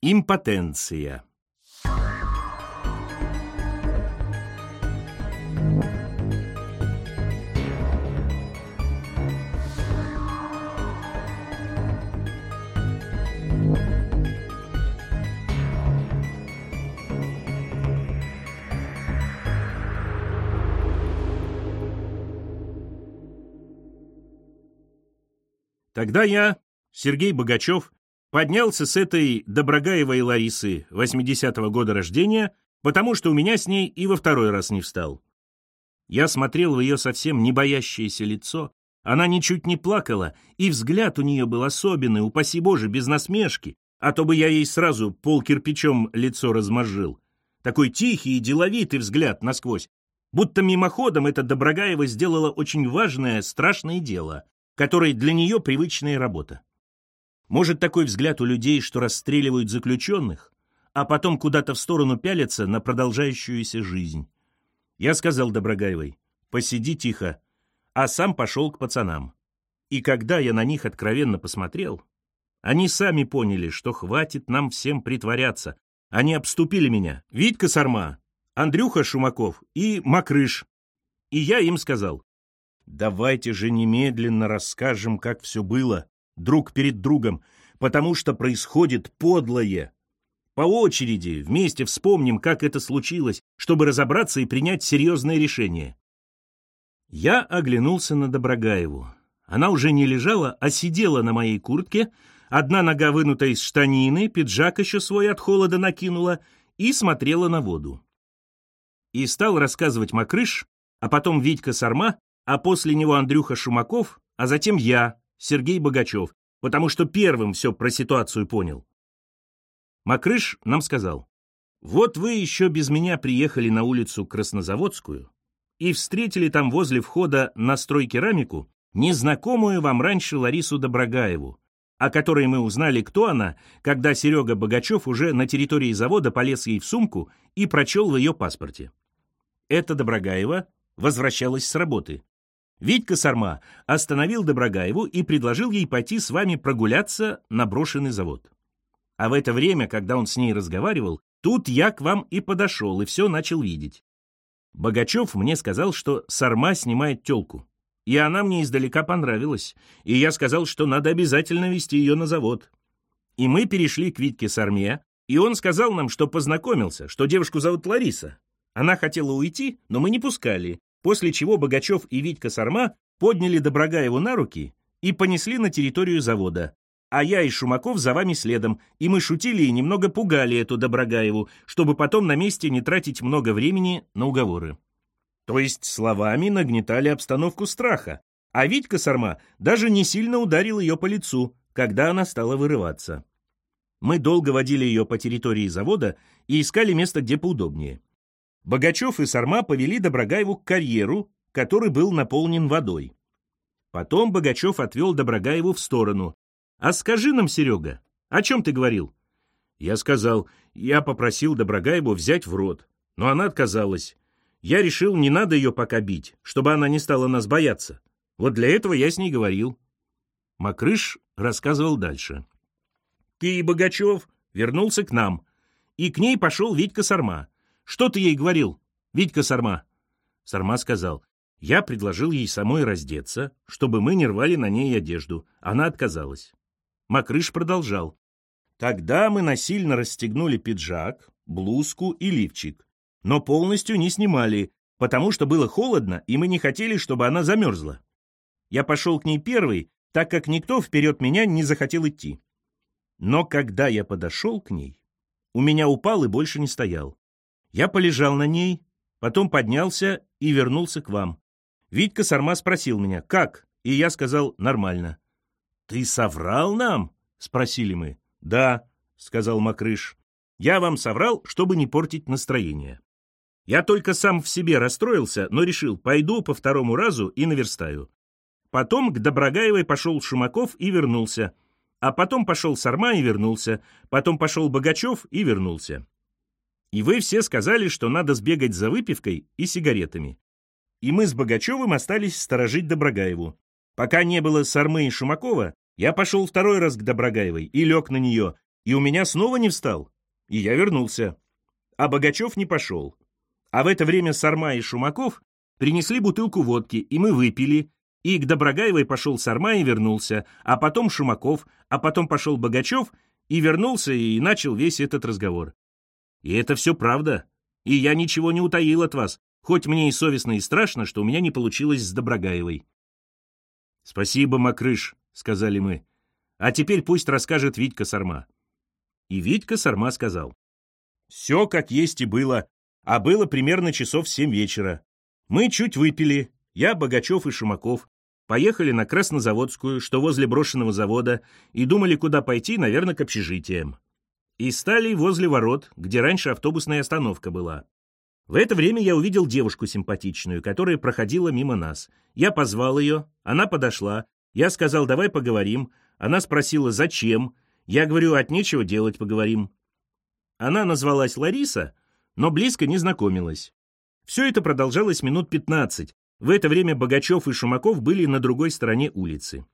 Импотенция. Тогда я, Сергей Богачев, поднялся с этой Доброгаевой Ларисы 80-го года рождения, потому что у меня с ней и во второй раз не встал. Я смотрел в ее совсем не боящееся лицо, она ничуть не плакала, и взгляд у нее был особенный, упаси Боже, без насмешки, а то бы я ей сразу пол кирпичом лицо размозжил. Такой тихий и деловитый взгляд насквозь, будто мимоходом эта Доброгаева сделала очень важное, страшное дело, которой для нее привычная работа. Может, такой взгляд у людей, что расстреливают заключенных, а потом куда-то в сторону пялятся на продолжающуюся жизнь. Я сказал Доброгаевой, посиди тихо, а сам пошел к пацанам. И когда я на них откровенно посмотрел, они сами поняли, что хватит нам всем притворяться. Они обступили меня. Витька Сарма, Андрюха Шумаков и Макрыш. И я им сказал, Давайте же немедленно расскажем, как все было, друг перед другом, потому что происходит подлое. По очереди вместе вспомним, как это случилось, чтобы разобраться и принять серьезное решение. Я оглянулся на Доброгаеву. Она уже не лежала, а сидела на моей куртке, одна нога вынута из штанины, пиджак еще свой от холода накинула и смотрела на воду. И стал рассказывать Макрыш, а потом Витька Сарма а после него Андрюха Шумаков, а затем я, Сергей Богачев, потому что первым все про ситуацию понял. Макрыш нам сказал, вот вы еще без меня приехали на улицу Краснозаводскую и встретили там возле входа на стройкерамику незнакомую вам раньше Ларису Доброгаеву, о которой мы узнали, кто она, когда Серега Богачев уже на территории завода полез ей в сумку и прочел в ее паспорте. Эта Доброгаева возвращалась с работы. Витька Сарма остановил Доброгаеву и предложил ей пойти с вами прогуляться на брошенный завод. А в это время, когда он с ней разговаривал, тут я к вам и подошел, и все начал видеть. Богачев мне сказал, что Сарма снимает телку. И она мне издалека понравилась, и я сказал, что надо обязательно вести ее на завод. И мы перешли к Витьке Сарме, и он сказал нам, что познакомился, что девушку зовут Лариса. Она хотела уйти, но мы не пускали, после чего Богачев и Витька Сарма подняли Доброгаеву на руки и понесли на территорию завода. А я и Шумаков за вами следом, и мы шутили и немного пугали эту Доброгаеву, чтобы потом на месте не тратить много времени на уговоры. То есть словами нагнетали обстановку страха, а Витька Сарма даже не сильно ударил ее по лицу, когда она стала вырываться. Мы долго водили ее по территории завода и искали место, где поудобнее. Богачев и Сарма повели Доброгаеву к карьеру, который был наполнен водой. Потом Богачев отвел Доброгаеву в сторону. «А скажи нам, Серега, о чем ты говорил?» Я сказал, я попросил Доброгаеву взять в рот, но она отказалась. Я решил, не надо ее пока бить, чтобы она не стала нас бояться. Вот для этого я с ней говорил. Макрыш рассказывал дальше. Ты, Богачев, вернулся к нам, и к ней пошел Витька Сарма. Что ты ей говорил, Витька Сарма?» Сарма сказал, «Я предложил ей самой раздеться, чтобы мы не рвали на ней одежду. Она отказалась». Макрыш продолжал. «Тогда мы насильно расстегнули пиджак, блузку и лифчик, но полностью не снимали, потому что было холодно, и мы не хотели, чтобы она замерзла. Я пошел к ней первый, так как никто вперед меня не захотел идти. Но когда я подошел к ней, у меня упал и больше не стоял. Я полежал на ней, потом поднялся и вернулся к вам. Витька Сарма спросил меня, как? И я сказал, нормально. «Ты соврал нам?» — спросили мы. «Да», — сказал Макрыш. «Я вам соврал, чтобы не портить настроение. Я только сам в себе расстроился, но решил, пойду по второму разу и наверстаю. Потом к Доброгаевой пошел Шумаков и вернулся. А потом пошел Сарма и вернулся. Потом пошел Богачев и вернулся. И вы все сказали, что надо сбегать за выпивкой и сигаретами. И мы с Богачевым остались сторожить Доброгаеву. Пока не было Сармы и Шумакова, я пошел второй раз к Доброгаевой и лег на нее, и у меня снова не встал. И я вернулся. А Богачев не пошел. А в это время Сарма и Шумаков принесли бутылку водки, и мы выпили, и к Доброгаевой пошел Сарма и вернулся, а потом Шумаков, а потом пошел Богачев и вернулся и начал весь этот разговор. И это все правда. И я ничего не утаил от вас, хоть мне и совестно и страшно, что у меня не получилось с Доброгаевой. «Спасибо, Макрыш», — сказали мы. «А теперь пусть расскажет Витька Сарма». И Витька Сарма сказал. «Все как есть и было, а было примерно часов семь вечера. Мы чуть выпили, я, Богачев и Шумаков, поехали на Краснозаводскую, что возле брошенного завода, и думали, куда пойти, наверное, к общежитиям. И стали возле ворот, где раньше автобусная остановка была. В это время я увидел девушку симпатичную, которая проходила мимо нас. Я позвал ее, она подошла. Я сказал, давай поговорим. Она спросила, зачем. Я говорю, от нечего делать поговорим. Она назвалась Лариса, но близко не знакомилась. Все это продолжалось минут пятнадцать, в это время Богачев и Шумаков были на другой стороне улицы.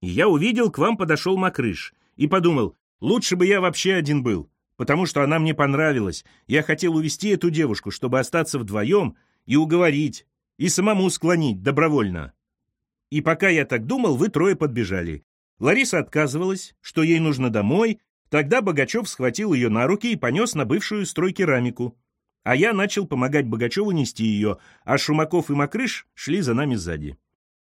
И я увидел, к вам подошел Макрыш, и подумал, лучше бы я вообще один был, потому что она мне понравилась. Я хотел увести эту девушку, чтобы остаться вдвоем и уговорить, и самому склонить добровольно. И пока я так думал, вы трое подбежали. Лариса отказывалась, что ей нужно домой, тогда Богачев схватил ее на руки и понес на бывшую стройкерамику а я начал помогать Богачеву нести ее, а Шумаков и Макрыш шли за нами сзади.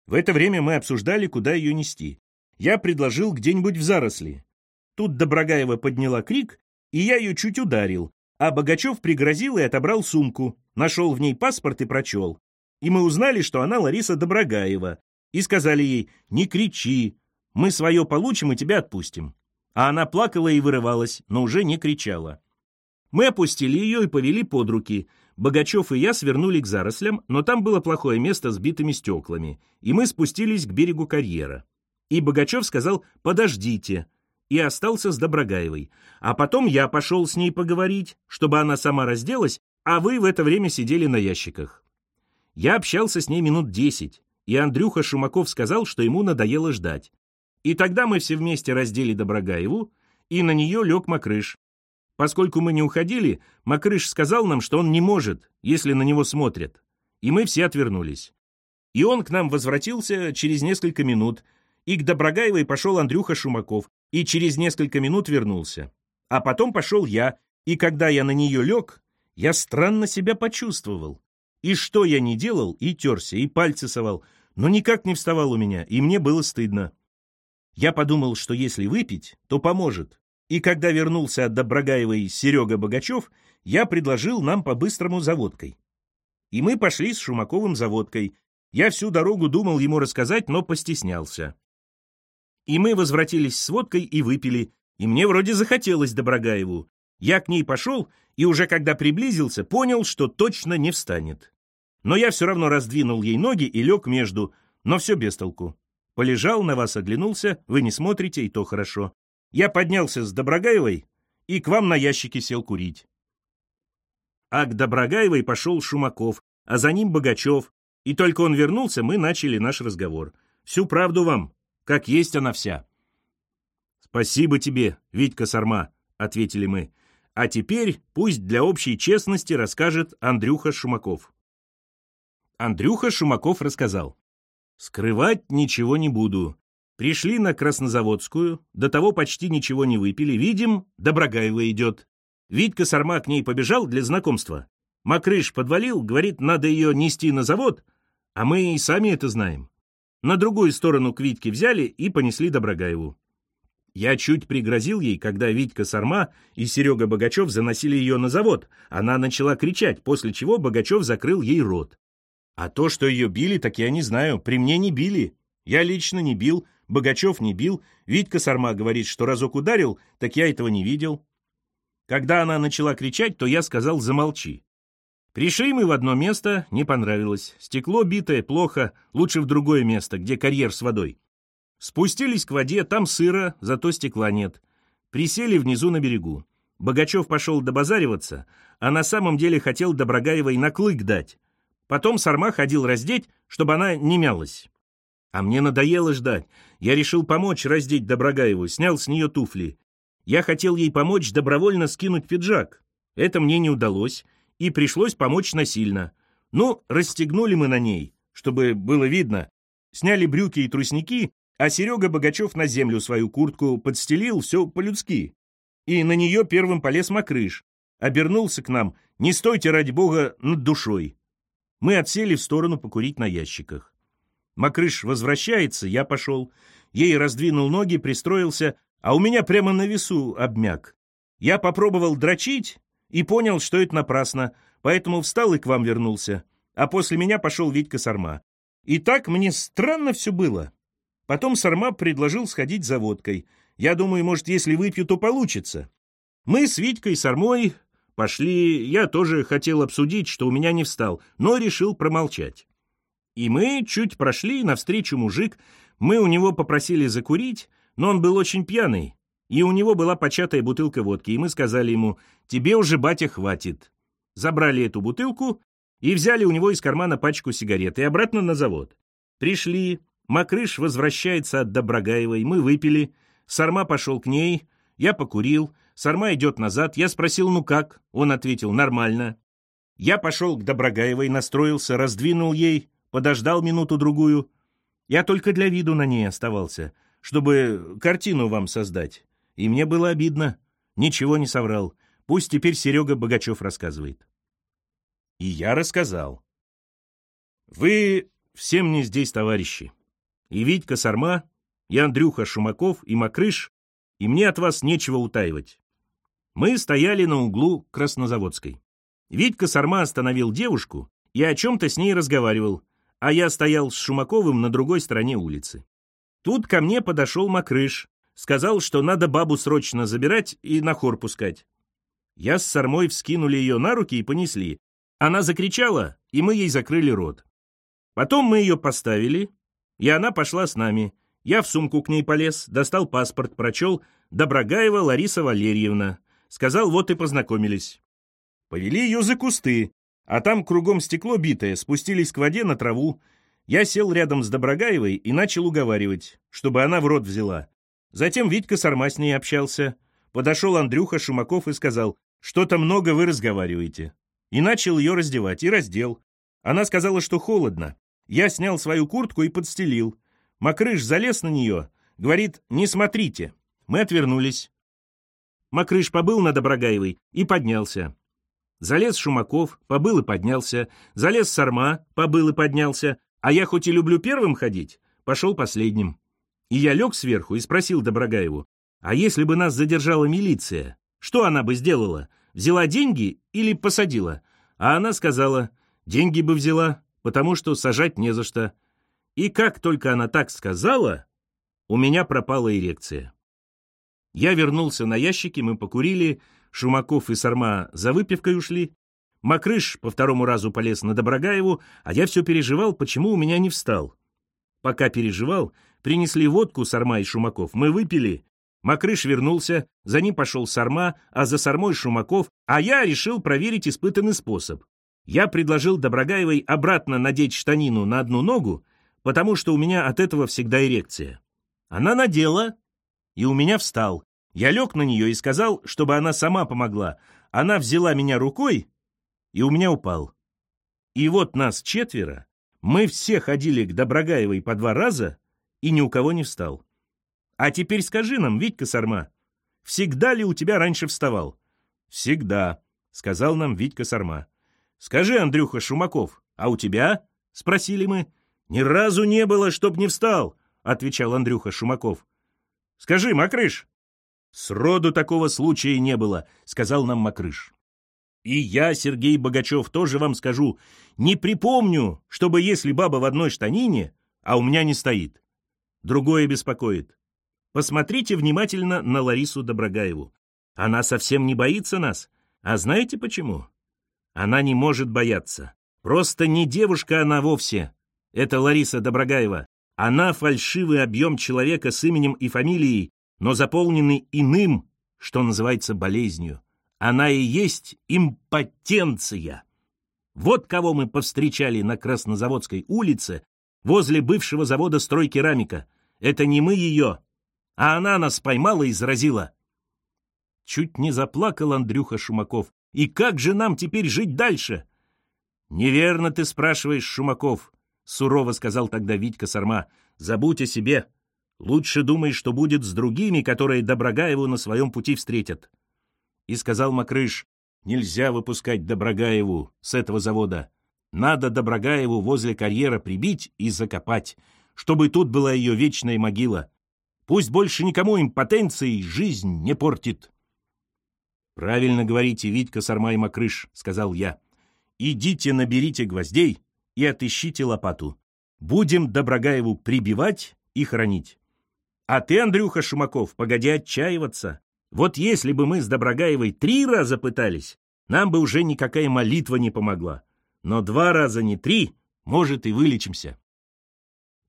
В это время мы обсуждали, куда ее нести. Я предложил где-нибудь в заросли. Тут Доброгаева подняла крик, и я ее чуть ударил, а Богачев пригрозил и отобрал сумку, нашел в ней паспорт и прочел. И мы узнали, что она Лариса Доброгаева, и сказали ей «Не кричи, мы свое получим и тебя отпустим». А она плакала и вырывалась, но уже не кричала. Мы опустили ее и повели под руки. Богачев и я свернули к зарослям, но там было плохое место с битыми стеклами, и мы спустились к берегу карьера. И Богачев сказал «подождите», и остался с Доброгаевой. А потом я пошел с ней поговорить, чтобы она сама разделась, а вы в это время сидели на ящиках. Я общался с ней минут десять, и Андрюха Шумаков сказал, что ему надоело ждать. И тогда мы все вместе раздели Доброгаеву, и на нее лег Макрыш, Поскольку мы не уходили, Макрыш сказал нам, что он не может, если на него смотрят. И мы все отвернулись. И он к нам возвратился через несколько минут, и к Доброгаевой пошел Андрюха Шумаков, и через несколько минут вернулся. А потом пошел я, и когда я на нее лег, я странно себя почувствовал. И что я не делал, и терся, и пальцы совал, но никак не вставал у меня, и мне было стыдно. Я подумал, что если выпить, то поможет, и когда вернулся от Доброгаевой Серега Богачев, я предложил нам по-быстрому заводкой. И мы пошли с Шумаковым заводкой. Я всю дорогу думал ему рассказать, но постеснялся. И мы возвратились с водкой и выпили, и мне вроде захотелось Доброгаеву. Я к ней пошел, и уже когда приблизился, понял, что точно не встанет. Но я все равно раздвинул ей ноги и лег между, но все без толку. Полежал, на вас оглянулся, вы не смотрите, и то хорошо. Я поднялся с Доброгаевой и к вам на ящике сел курить. А к Доброгаевой пошел Шумаков, а за ним Богачев, и только он вернулся, мы начали наш разговор. Всю правду вам, как есть она вся. «Спасибо тебе, Витька Сарма», — ответили мы. «А теперь пусть для общей честности расскажет Андрюха Шумаков». Андрюха Шумаков рассказал. «Скрывать ничего не буду. Пришли на Краснозаводскую, до того почти ничего не выпили. Видим, Доброгаева идет. Витька Сарма к ней побежал для знакомства. Макрыш подвалил, говорит, надо ее нести на завод, а мы и сами это знаем. На другую сторону к Витьке взяли и понесли Доброгаеву. Я чуть пригрозил ей, когда Витька Сарма и Серега Богачев заносили ее на завод. Она начала кричать, после чего Богачев закрыл ей рот. А то, что ее били, так я не знаю. При мне не били. Я лично не бил, Богачев не бил, Витька Сарма говорит, что разок ударил, так я этого не видел. Когда она начала кричать, то я сказал «замолчи». Пришли мы в одно место, не понравилось. Стекло битое, плохо, лучше в другое место, где карьер с водой. Спустились к воде, там сыро, зато стекла нет. Присели внизу на берегу. Богачев пошел добазариваться, а на самом деле хотел Доброгаевой на клык дать. Потом Сарма ходил раздеть, чтобы она не мялась. А мне надоело ждать. Я решил помочь раздеть Доброгаеву, снял с нее туфли. Я хотел ей помочь добровольно скинуть пиджак. Это мне не удалось, и пришлось помочь насильно. Ну, расстегнули мы на ней, чтобы было видно. Сняли брюки и трусники, а Серега Богачев на землю свою куртку подстелил, все по-людски. И на нее первым полез Макрыш. Обернулся к нам, не стойте, ради бога, над душой. Мы отсели в сторону покурить на ящиках. Макрыш возвращается, я пошел. Ей раздвинул ноги, пристроился, а у меня прямо на весу обмяк. Я попробовал дрочить и понял, что это напрасно, поэтому встал и к вам вернулся. А после меня пошел Витька Сарма. И так мне странно все было. Потом Сарма предложил сходить за водкой. Я думаю, может, если выпью, то получится. Мы с Витькой Сармой пошли. Я тоже хотел обсудить, что у меня не встал, но решил промолчать. И мы чуть прошли, навстречу мужик. Мы у него попросили закурить, но он был очень пьяный. И у него была початая бутылка водки, и мы сказали ему, «Тебе уже, батя, хватит». Забрали эту бутылку и взяли у него из кармана пачку сигарет и обратно на завод. Пришли, Макрыш возвращается от Доброгаевой, мы выпили, Сарма пошел к ней, я покурил, Сарма идет назад, я спросил, ну как? Он ответил, нормально. Я пошел к Доброгаевой, настроился, раздвинул ей, подождал минуту-другую. Я только для виду на ней оставался, чтобы картину вам создать. И мне было обидно. Ничего не соврал. Пусть теперь Серега Богачев рассказывает. И я рассказал. Вы все мне здесь товарищи. И Витька Сарма, и Андрюха Шумаков, и Макрыш, и мне от вас нечего утаивать. Мы стояли на углу Краснозаводской. Витька Сарма остановил девушку и о чем-то с ней разговаривал, а я стоял с Шумаковым на другой стороне улицы. Тут ко мне подошел Макрыш, сказал, что надо бабу срочно забирать и на хор пускать. Я с Сармой вскинули ее на руки и понесли, она закричала, и мы ей закрыли рот. Потом мы ее поставили, и она пошла с нами. Я в сумку к ней полез, достал паспорт, прочел «Доброгаева Лариса Валерьевна». Сказал, вот и познакомились. Повели ее за кусты, а там кругом стекло битое, спустились к воде на траву. Я сел рядом с Доброгаевой и начал уговаривать, чтобы она в рот взяла. Затем Витька с ней общался. Подошел Андрюха Шумаков и сказал, что-то много вы разговариваете и начал ее раздевать, и раздел. Она сказала, что холодно. Я снял свою куртку и подстелил. Макрыш залез на нее, говорит, не смотрите. Мы отвернулись. Макрыш побыл на Доброгаевой и поднялся. Залез Шумаков, побыл и поднялся. Залез Сарма, побыл и поднялся. А я хоть и люблю первым ходить, пошел последним. И я лег сверху и спросил Доброгаеву, а если бы нас задержала милиция, что она бы сделала? взяла деньги или посадила? А она сказала, деньги бы взяла, потому что сажать не за что. И как только она так сказала, у меня пропала эрекция. Я вернулся на ящики, мы покурили, Шумаков и Сарма за выпивкой ушли. Макрыш по второму разу полез на Доброгаеву, а я все переживал, почему у меня не встал. Пока переживал, принесли водку Сарма и Шумаков, мы выпили, Макрыш вернулся, за ним пошел Сарма, а за Сармой Шумаков, а я решил проверить испытанный способ. Я предложил Доброгаевой обратно надеть штанину на одну ногу, потому что у меня от этого всегда эрекция. Она надела, и у меня встал. Я лег на нее и сказал, чтобы она сама помогла. Она взяла меня рукой, и у меня упал. И вот нас четверо, мы все ходили к Доброгаевой по два раза, и ни у кого не встал. А теперь скажи нам, Витька Сарма, всегда ли у тебя раньше вставал? Всегда, сказал нам Витька Сарма. Скажи, Андрюха Шумаков, а у тебя? Спросили мы. Ни разу не было, чтоб не встал, отвечал Андрюха Шумаков. Скажи, Макрыш. Сроду такого случая не было, сказал нам Макрыш. И я, Сергей Богачев, тоже вам скажу, не припомню, чтобы если баба в одной штанине, а у меня не стоит. Другое беспокоит. Посмотрите внимательно на Ларису Доброгаеву. Она совсем не боится нас. А знаете почему? Она не может бояться. Просто не девушка она вовсе. Это Лариса Доброгаева. Она фальшивый объем человека с именем и фамилией, но заполненный иным, что называется болезнью. Она и есть импотенция. Вот кого мы повстречали на Краснозаводской улице возле бывшего завода стройкерамика. Это не мы ее, а она нас поймала и заразила. Чуть не заплакал Андрюха Шумаков. «И как же нам теперь жить дальше?» «Неверно ты спрашиваешь, Шумаков», — сурово сказал тогда Витька Сарма. «Забудь о себе. Лучше думай, что будет с другими, которые Доброгаеву на своем пути встретят». И сказал Макрыш, «Нельзя выпускать Доброгаеву с этого завода. Надо Доброгаеву возле карьера прибить и закопать, чтобы тут была ее вечная могила. Пусть больше никому импотенцией жизнь не портит». «Правильно говорите, Витька Сарма и Макрыш», — сказал я. Идите наберите гвоздей и отыщите лопату. Будем Доброгаеву прибивать и хранить. А ты, Андрюха Шумаков, погоди отчаиваться. Вот если бы мы с Доброгаевой три раза пытались, нам бы уже никакая молитва не помогла. Но два раза не три, может, и вылечимся.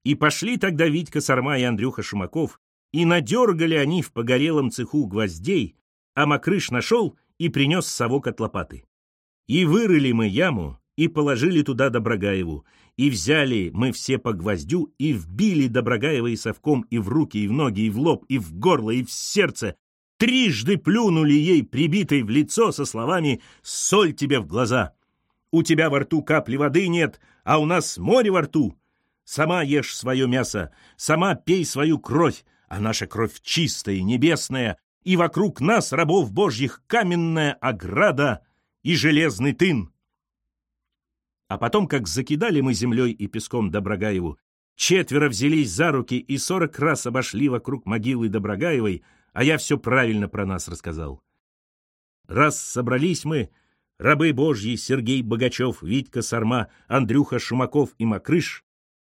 И пошли тогда Витька Сарма и Андрюха Шумаков, и надергали они в погорелом цеху гвоздей, а Макрыш нашел и принес совок от лопаты. И вырыли мы яму, и положили туда Доброгаеву, и взяли мы все по гвоздю, и вбили Доброгаева и совком и в руки, и в ноги, и в лоб, и в горло, и в сердце. Трижды плюнули ей, прибитой в лицо, со словами «Соль тебе в глаза!» У тебя во рту капли воды нет, а у нас море во рту. Сама ешь свое мясо, сама пей свою кровь, а наша кровь чистая, небесная, и вокруг нас, рабов божьих, каменная ограда — и железный тын. А потом, как закидали мы землей и песком Доброгаеву, четверо взялись за руки и сорок раз обошли вокруг могилы Доброгаевой, а я все правильно про нас рассказал. Раз собрались мы, рабы божьи Сергей Богачев, Витька Сарма, Андрюха Шумаков и Макрыш,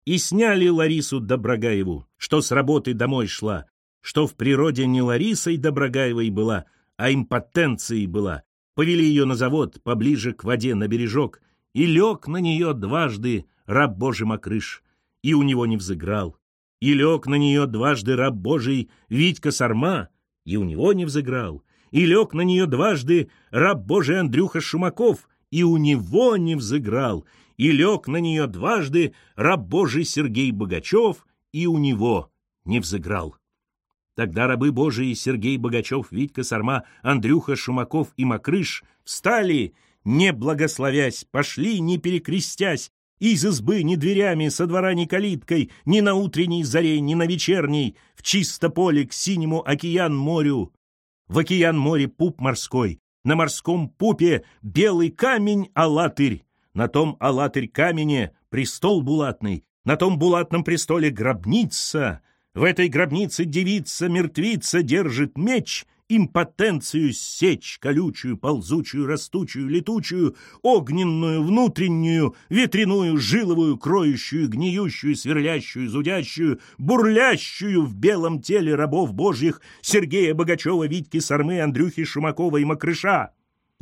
и сняли Ларису Доброгаеву, что с работы домой шла, что в природе не Ларисой Доброгаевой была, а импотенцией была, повели ее на завод, поближе к воде, на бережок, и лег на нее дважды раб Божий Макрыш, и у него не взыграл. И лег на нее дважды раб Божий Витька Сарма, и у него не взыграл. И лег на нее дважды раб Божий Андрюха Шумаков, и у него не взыграл. И лег на нее дважды раб Божий Сергей Богачев, и у него не взыграл. Тогда рабы Божии Сергей Богачев, Витька Сарма, Андрюха Шумаков и Макрыш встали, не благословясь, пошли, не перекрестясь, из избы ни дверями, со двора ни калиткой, ни на утренней заре, ни на вечерней, в чисто поле к синему океан морю. В океан море пуп морской, на морском пупе белый камень алатырь, на том алатырь камене престол булатный, на том булатном престоле гробница — в этой гробнице девица-мертвица держит меч, импотенцию сечь, колючую, ползучую, растучую, летучую, огненную, внутреннюю, ветряную, жиловую, кроющую, гниющую, сверлящую, зудящую, бурлящую в белом теле рабов божьих Сергея Богачева, Витьки Сармы, Андрюхи Шумакова и Макрыша.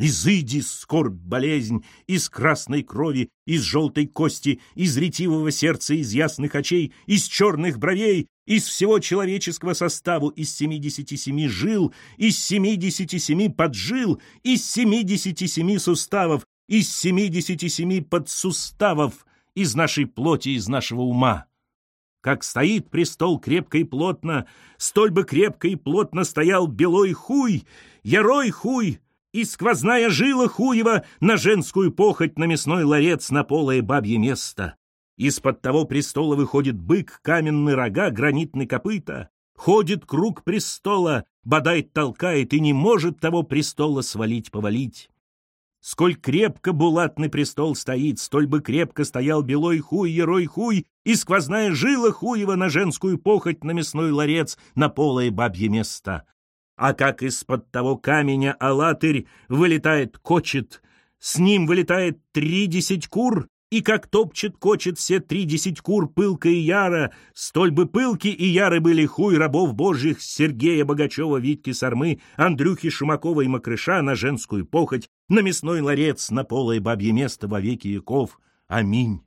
Изыди, скорбь, болезнь, из красной крови, из желтой кости, из ретивого сердца, из ясных очей, из черных бровей, из всего человеческого составу, из 77 жил, из 77 поджил, из 77 суставов, из 77 подсуставов, из нашей плоти, из нашего ума. Как стоит престол крепко и плотно, столь бы крепко и плотно стоял белой хуй, ярой хуй, и сквозная жила хуева на женскую похоть на мясной ларец на полое бабье место. Из-под того престола выходит бык, каменный рога, гранитный копыта. Ходит круг престола, бодай толкает и не может того престола свалить-повалить. Сколь крепко булатный престол стоит, столь бы крепко стоял белой хуй, ерой хуй, и сквозная жила хуева на женскую похоть на мясной ларец, на полое бабье место. А как из-под того каменя алатырь вылетает кочет, с ним вылетает тридесять кур, и как топчет, кочет все тридесять кур пылка и яра, столь бы пылки и яры были хуй рабов божьих Сергея Богачева, Витьки Сармы, Андрюхи Шумакова и Макрыша на женскую похоть, на мясной ларец, на полое бабье место во веки веков. Аминь.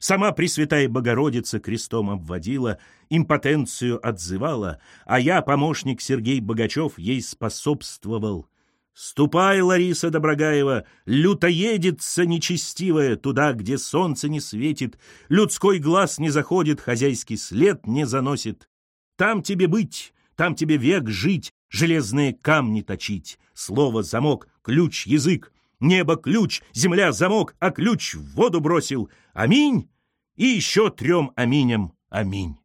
Сама Пресвятая Богородица крестом обводила, импотенцию отзывала, а я, помощник Сергей Богачев, ей способствовал — Ступай, Лариса Доброгаева, лютоедица нечестивая, туда, где солнце не светит, людской глаз не заходит, хозяйский след не заносит. Там тебе быть, там тебе век жить, железные камни точить, слово замок, ключ, язык, небо ключ, земля замок, а ключ в воду бросил. Аминь! И еще трем аминям аминь.